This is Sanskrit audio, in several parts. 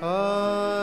Uh...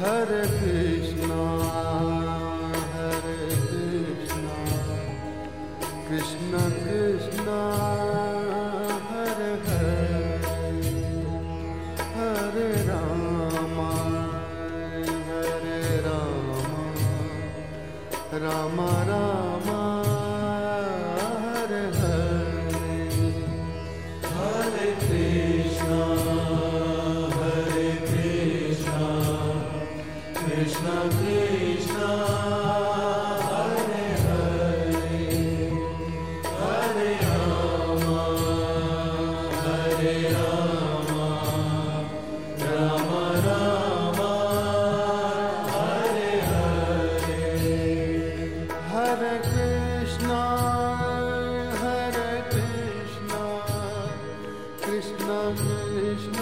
Hare Krishna Krishna Krishna. Ram Ram. Krishna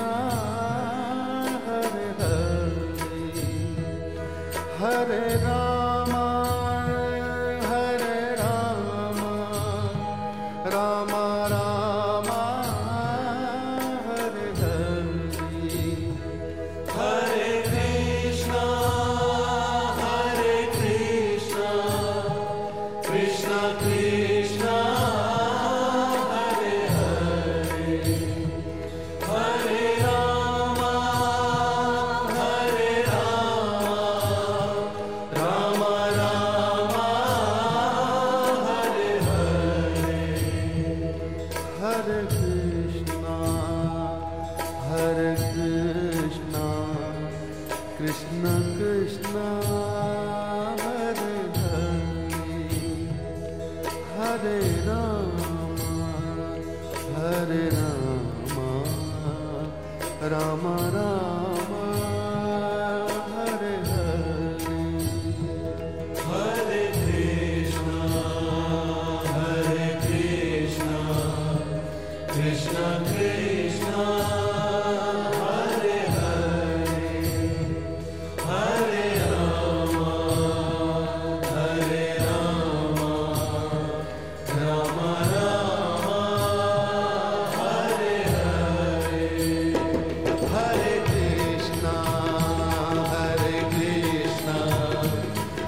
Hare Hare. Hare Ram. Krishna Krishna Hare Hare Hare Ram Hare Ram Ram Ram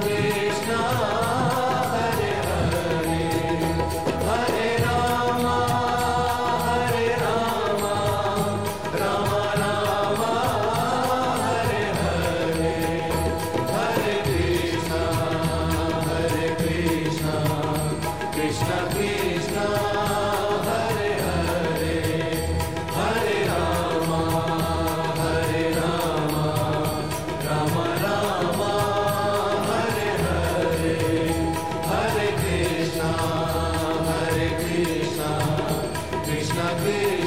Krishna Krishna Ave